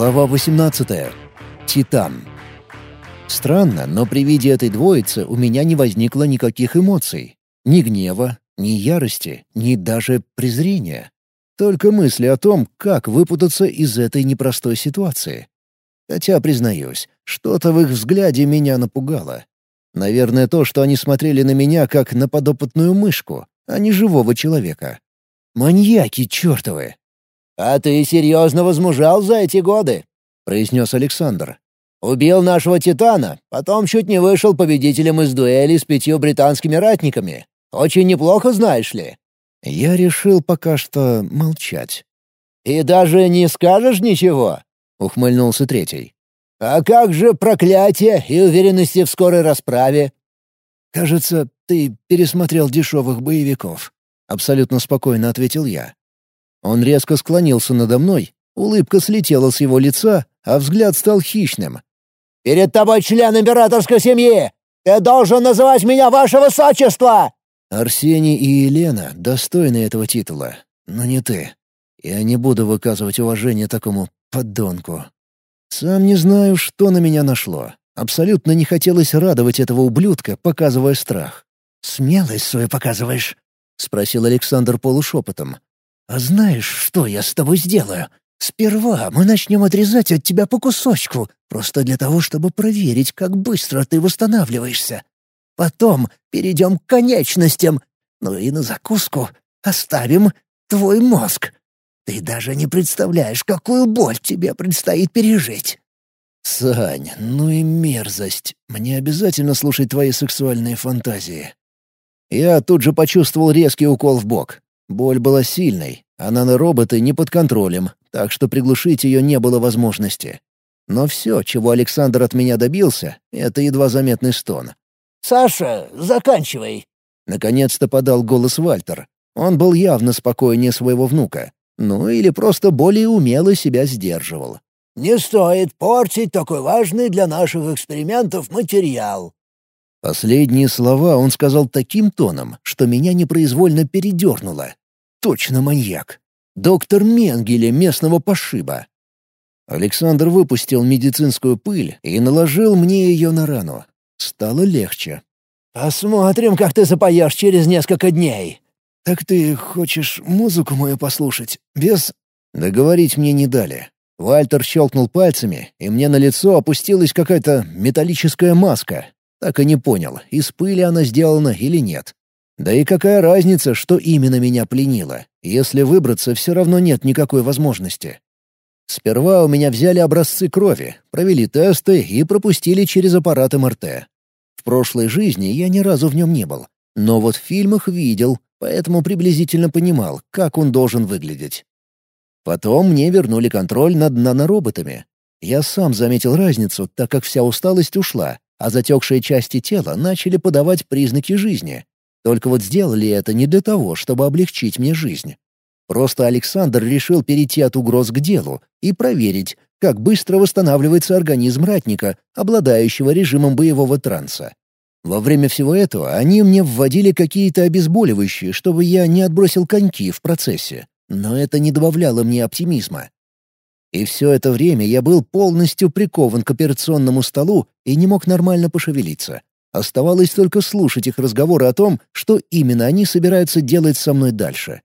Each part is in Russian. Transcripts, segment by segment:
Глава 18. Титан. Странно, но при виде этой двоицы у меня не возникло никаких эмоций. Ни гнева, ни ярости, ни даже презрения. Только мысли о том, как выпутаться из этой непростой ситуации. Хотя, признаюсь, что-то в их взгляде меня напугало. Наверное, то, что они смотрели на меня как на подопытную мышку, а не живого человека. Маньяки чертовы! «А ты серьезно возмужал за эти годы?» — произнес Александр. «Убил нашего Титана, потом чуть не вышел победителем из дуэли с пятью британскими ратниками. Очень неплохо, знаешь ли». Я решил пока что молчать. «И даже не скажешь ничего?» — ухмыльнулся третий. «А как же проклятие и уверенности в скорой расправе?» «Кажется, ты пересмотрел дешевых боевиков», — абсолютно спокойно ответил я. Он резко склонился надо мной, улыбка слетела с его лица, а взгляд стал хищным. «Перед тобой член императорской семьи! Ты должен называть меня ваше высочество!» Арсений и Елена достойны этого титула, но не ты. Я не буду выказывать уважение такому подонку. Сам не знаю, что на меня нашло. Абсолютно не хотелось радовать этого ублюдка, показывая страх. «Смелость свою показываешь?» — спросил Александр полушепотом. «А знаешь, что я с тобой сделаю? Сперва мы начнем отрезать от тебя по кусочку, просто для того, чтобы проверить, как быстро ты восстанавливаешься. Потом перейдем к конечностям, ну и на закуску оставим твой мозг. Ты даже не представляешь, какую боль тебе предстоит пережить». «Сань, ну и мерзость. Мне обязательно слушать твои сексуальные фантазии». Я тут же почувствовал резкий укол в бок. Боль была сильной, а нанороботы не под контролем, так что приглушить ее не было возможности. Но все, чего Александр от меня добился, — это едва заметный стон. «Саша, заканчивай!» Наконец-то подал голос Вальтер. Он был явно спокойнее своего внука. Ну или просто более умело себя сдерживал. «Не стоит портить такой важный для наших экспериментов материал. Последние слова он сказал таким тоном, что меня непроизвольно передернуло. Точно маньяк. Доктор Менгеле местного пошиба. Александр выпустил медицинскую пыль и наложил мне ее на рану. Стало легче. «Посмотрим, как ты запоешь через несколько дней». «Так ты хочешь музыку мою послушать? Без...» Договорить мне не дали. Вальтер щелкнул пальцами, и мне на лицо опустилась какая-то металлическая маска. Так и не понял, из пыли она сделана или нет. Да и какая разница, что именно меня пленило? Если выбраться, все равно нет никакой возможности. Сперва у меня взяли образцы крови, провели тесты и пропустили через аппарат МРТ. В прошлой жизни я ни разу в нем не был, но вот в фильмах видел, поэтому приблизительно понимал, как он должен выглядеть. Потом мне вернули контроль над нанороботами. Я сам заметил разницу, так как вся усталость ушла, а затекшие части тела начали подавать признаки жизни. Только вот сделали это не для того, чтобы облегчить мне жизнь. Просто Александр решил перейти от угроз к делу и проверить, как быстро восстанавливается организм ратника, обладающего режимом боевого транса. Во время всего этого они мне вводили какие-то обезболивающие, чтобы я не отбросил коньки в процессе, но это не добавляло мне оптимизма. И все это время я был полностью прикован к операционному столу и не мог нормально пошевелиться. Оставалось только слушать их разговоры о том, что именно они собираются делать со мной дальше.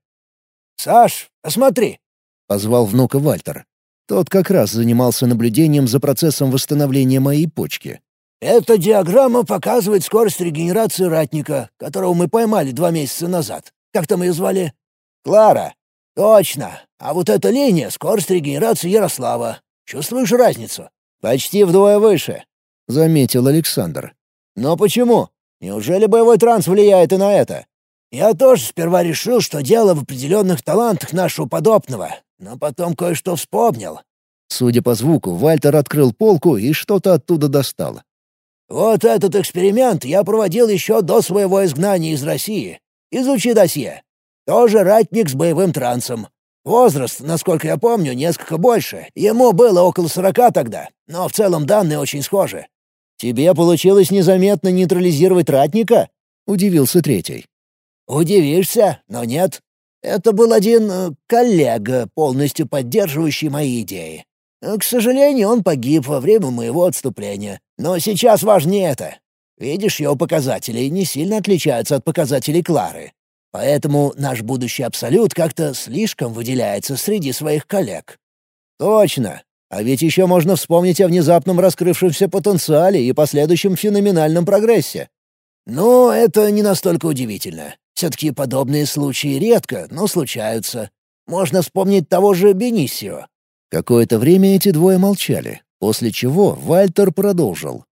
«Саш, посмотри!» — позвал внука Вальтер. Тот как раз занимался наблюдением за процессом восстановления моей почки. «Эта диаграмма показывает скорость регенерации ратника, которого мы поймали два месяца назад. Как там ее звали?» «Клара». «Точно. А вот эта линия — скорость регенерации Ярослава. Чувствуешь разницу?» «Почти вдвое выше», — заметил Александр. «Но почему? Неужели боевой транс влияет и на это?» «Я тоже сперва решил, что дело в определенных талантах нашего подобного, но потом кое-что вспомнил». Судя по звуку, Вальтер открыл полку и что-то оттуда достал. «Вот этот эксперимент я проводил еще до своего изгнания из России. Изучи досье. Тоже ратник с боевым трансом. Возраст, насколько я помню, несколько больше. Ему было около сорока тогда, но в целом данные очень схожи. «Тебе получилось незаметно нейтрализировать ратника?» — удивился третий. «Удивишься, но нет. Это был один э, коллега, полностью поддерживающий мои идеи. К сожалению, он погиб во время моего отступления. Но сейчас важнее это. Видишь, его показатели не сильно отличаются от показателей Клары. Поэтому наш будущий Абсолют как-то слишком выделяется среди своих коллег». «Точно. А ведь еще можно вспомнить о внезапном раскрывшемся потенциале и последующем феноменальном прогрессе». «Ну, это не настолько удивительно. Все-таки подобные случаи редко, но случаются. Можно вспомнить того же Бенисио». Какое-то время эти двое молчали, после чего Вальтер продолжил.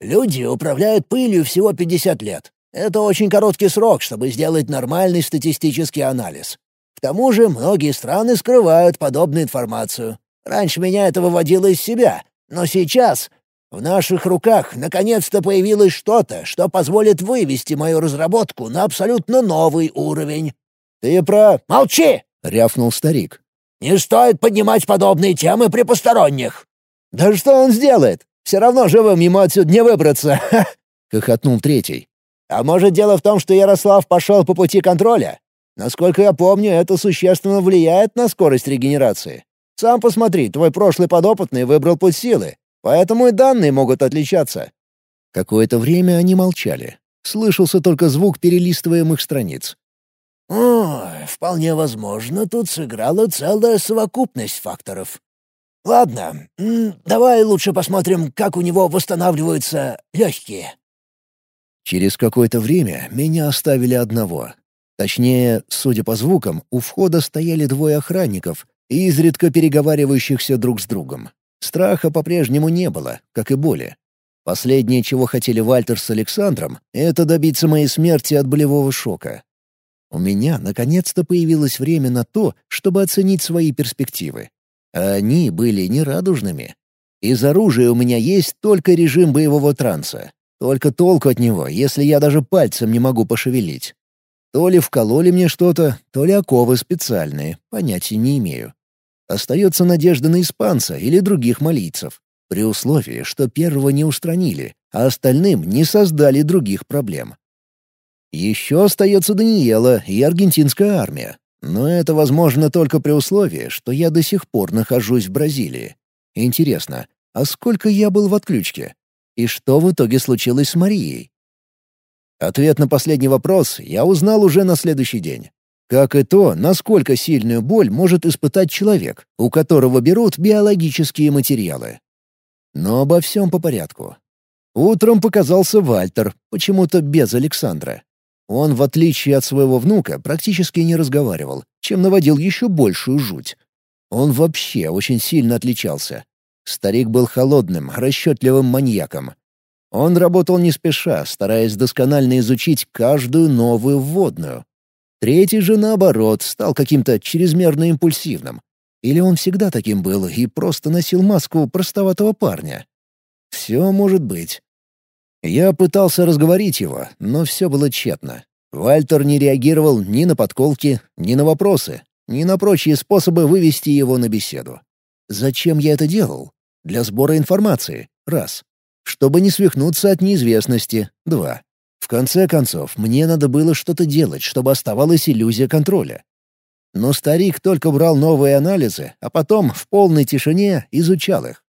«Люди управляют пылью всего 50 лет. Это очень короткий срок, чтобы сделать нормальный статистический анализ. К тому же многие страны скрывают подобную информацию. Раньше меня это выводило из себя, но сейчас в наших руках наконец-то появилось что-то, что позволит вывести мою разработку на абсолютно новый уровень. «Ты про...» «Молчи!» — рявкнул старик. «Не стоит поднимать подобные темы при посторонних!» «Да что он сделает? Все равно живым ему отсюда не выбраться!» — хохотнул третий. А может, дело в том, что Ярослав пошел по пути контроля? Насколько я помню, это существенно влияет на скорость регенерации. Сам посмотри, твой прошлый подопытный выбрал путь силы, поэтому и данные могут отличаться». Какое-то время они молчали. Слышался только звук перелистываемых страниц. «О, вполне возможно, тут сыграла целая совокупность факторов. Ладно, давай лучше посмотрим, как у него восстанавливаются легкие». Через какое-то время меня оставили одного. Точнее, судя по звукам, у входа стояли двое охранников, изредка переговаривающихся друг с другом. Страха по-прежнему не было, как и боли. Последнее, чего хотели Вальтер с Александром, это добиться моей смерти от болевого шока. У меня наконец-то появилось время на то, чтобы оценить свои перспективы. А они были нерадужными. Из оружия у меня есть только режим боевого транса. Только толку от него, если я даже пальцем не могу пошевелить. То ли вкололи мне что-то, то ли оковы специальные, понятия не имею. Остается надежда на испанца или других малийцев, при условии, что первого не устранили, а остальным не создали других проблем. Еще остается Даниэла и аргентинская армия, но это возможно только при условии, что я до сих пор нахожусь в Бразилии. Интересно, а сколько я был в отключке? И что в итоге случилось с Марией? Ответ на последний вопрос я узнал уже на следующий день. Как и то, насколько сильную боль может испытать человек, у которого берут биологические материалы. Но обо всем по порядку. Утром показался Вальтер, почему-то без Александра. Он, в отличие от своего внука, практически не разговаривал, чем наводил еще большую жуть. Он вообще очень сильно отличался. Старик был холодным, расчетливым маньяком. Он работал не спеша, стараясь досконально изучить каждую новую вводную. Третий же, наоборот, стал каким-то чрезмерно импульсивным. Или он всегда таким был и просто носил маску простоватого парня? Все может быть. Я пытался разговорить его, но все было тщетно. Вальтер не реагировал ни на подколки, ни на вопросы, ни на прочие способы вывести его на беседу. Зачем я это делал? Для сбора информации — раз. Чтобы не свихнуться от неизвестности — два. В конце концов, мне надо было что-то делать, чтобы оставалась иллюзия контроля. Но старик только брал новые анализы, а потом в полной тишине изучал их.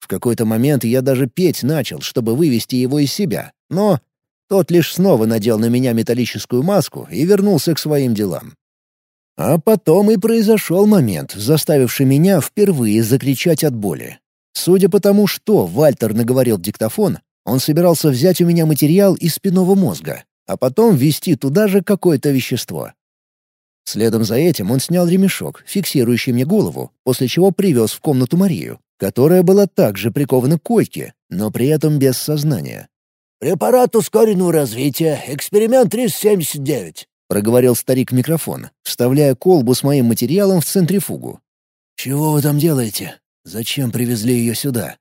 В какой-то момент я даже петь начал, чтобы вывести его из себя, но тот лишь снова надел на меня металлическую маску и вернулся к своим делам. А потом и произошел момент, заставивший меня впервые закричать от боли. Судя по тому, что Вальтер наговорил диктофон, он собирался взять у меня материал из спинного мозга, а потом ввести туда же какое-то вещество. Следом за этим он снял ремешок, фиксирующий мне голову, после чего привез в комнату Марию, которая была также прикована к койке, но при этом без сознания. «Препарат ускоренного развития, эксперимент 379», — проговорил старик в микрофон, вставляя колбу с моим материалом в центрифугу. «Чего вы там делаете?» Зачем привезли ее сюда?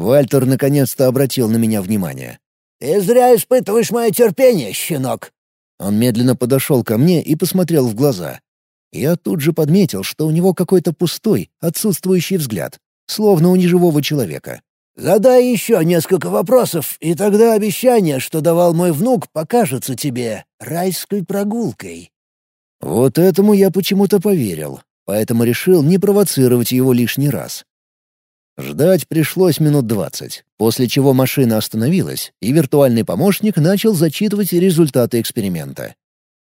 Вальтер наконец-то обратил на меня внимание. «Ты зря испытываешь мое терпение, щенок!» Он медленно подошел ко мне и посмотрел в глаза. Я тут же подметил, что у него какой-то пустой, отсутствующий взгляд, словно у неживого человека. «Задай еще несколько вопросов, и тогда обещание, что давал мой внук, покажется тебе райской прогулкой». Вот этому я почему-то поверил, поэтому решил не провоцировать его лишний раз. Ждать пришлось минут двадцать, после чего машина остановилась, и виртуальный помощник начал зачитывать результаты эксперимента.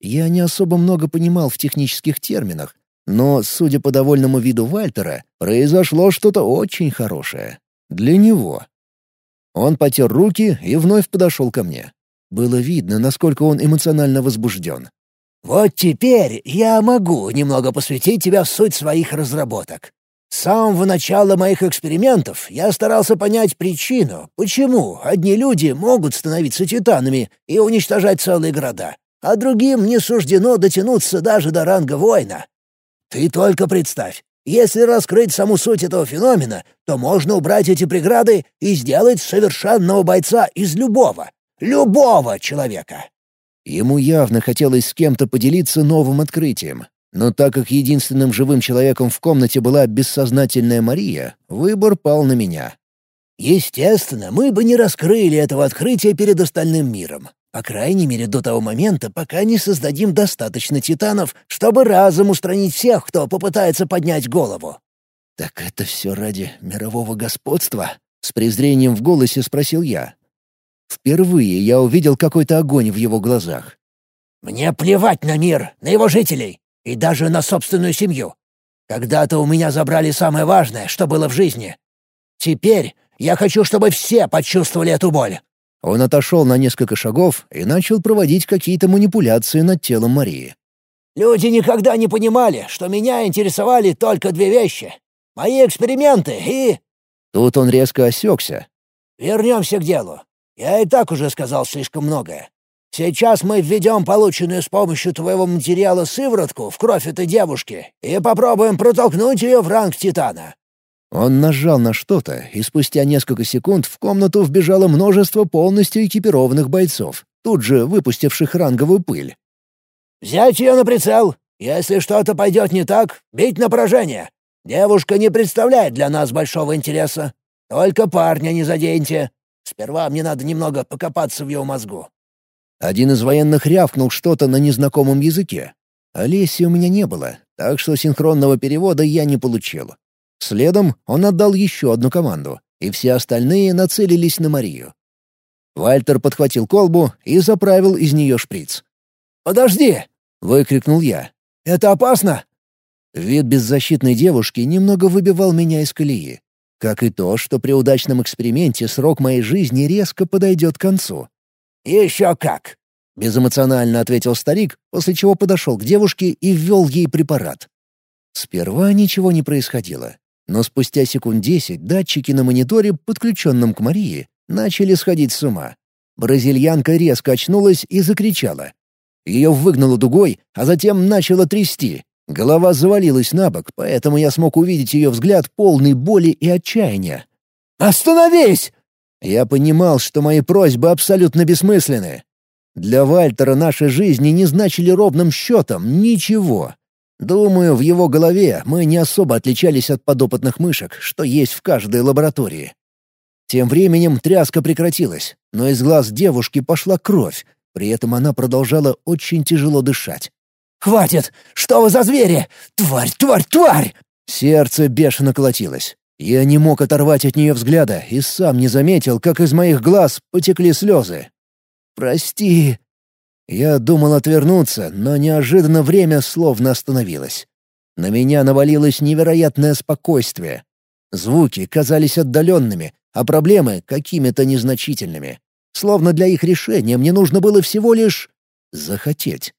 Я не особо много понимал в технических терминах, но, судя по довольному виду Вальтера, произошло что-то очень хорошее. Для него. Он потер руки и вновь подошел ко мне. Было видно, насколько он эмоционально возбужден. «Вот теперь я могу немного посвятить тебя в суть своих разработок. С самого начала моих экспериментов я старался понять причину, почему одни люди могут становиться титанами и уничтожать целые города, а другим не суждено дотянуться даже до ранга воина. Ты только представь, если раскрыть саму суть этого феномена, то можно убрать эти преграды и сделать совершенного бойца из любого, любого человека. Ему явно хотелось с кем-то поделиться новым открытием, но так как единственным живым человеком в комнате была бессознательная Мария, выбор пал на меня. Естественно, мы бы не раскрыли этого открытия перед остальным миром. По крайней мере, до того момента, пока не создадим достаточно титанов, чтобы разом устранить всех, кто попытается поднять голову. «Так это все ради мирового господства?» — с презрением в голосе спросил я. Впервые я увидел какой-то огонь в его глазах. «Мне плевать на мир, на его жителей и даже на собственную семью. Когда-то у меня забрали самое важное, что было в жизни. Теперь я хочу, чтобы все почувствовали эту боль». Он отошел на несколько шагов и начал проводить какие-то манипуляции над телом Марии. «Люди никогда не понимали, что меня интересовали только две вещи. Мои эксперименты и...» Тут он резко осекся. «Вернемся к делу. Я и так уже сказал слишком многое. Сейчас мы введем полученную с помощью твоего материала сыворотку в кровь этой девушки и попробуем протолкнуть ее в ранг Титана». Он нажал на что-то, и спустя несколько секунд в комнату вбежало множество полностью экипированных бойцов, тут же выпустивших ранговую пыль. «Взять ее на прицел! Если что-то пойдет не так, бить на поражение! Девушка не представляет для нас большого интереса. Только парня не заденьте. Сперва мне надо немного покопаться в его мозгу. Один из военных рявкнул что-то на незнакомом языке. Олеси у меня не было, так что синхронного перевода я не получил. Следом он отдал еще одну команду, и все остальные нацелились на Марию. Вальтер подхватил колбу и заправил из нее шприц. «Подожди!» — выкрикнул я. «Это опасно!» Вид беззащитной девушки немного выбивал меня из колеи. Как и то, что при удачном эксперименте срок моей жизни резко подойдет к концу. «Еще как!» — безэмоционально ответил старик, после чего подошел к девушке и ввел ей препарат. Сперва ничего не происходило, но спустя секунд десять датчики на мониторе, подключенном к Марии, начали сходить с ума. Бразильянка резко очнулась и закричала. Ее выгнало дугой, а затем начало трясти. Голова завалилась на бок, поэтому я смог увидеть ее взгляд полный боли и отчаяния. «Остановись!» Я понимал, что мои просьбы абсолютно бессмысленны. Для Вальтера наши жизни не значили ровным счетом ничего. Думаю, в его голове мы не особо отличались от подопытных мышек, что есть в каждой лаборатории. Тем временем тряска прекратилась, но из глаз девушки пошла кровь, при этом она продолжала очень тяжело дышать. «Хватит! Что вы за звери? Тварь, тварь, тварь!» Сердце бешено колотилось. Я не мог оторвать от нее взгляда и сам не заметил, как из моих глаз потекли слезы. «Прости». Я думал отвернуться, но неожиданно время словно остановилось. На меня навалилось невероятное спокойствие. Звуки казались отдаленными, а проблемы — какими-то незначительными. Словно для их решения мне нужно было всего лишь... захотеть.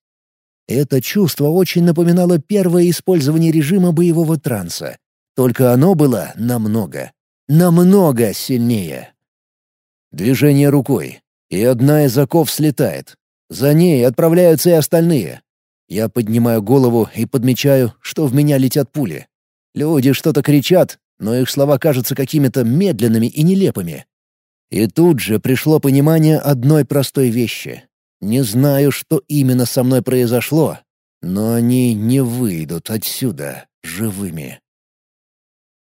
Это чувство очень напоминало первое использование режима боевого транса. Только оно было намного, намного сильнее. Движение рукой, и одна из оков слетает. За ней отправляются и остальные. Я поднимаю голову и подмечаю, что в меня летят пули. Люди что-то кричат, но их слова кажутся какими-то медленными и нелепыми. И тут же пришло понимание одной простой вещи. Не знаю, что именно со мной произошло, но они не выйдут отсюда живыми.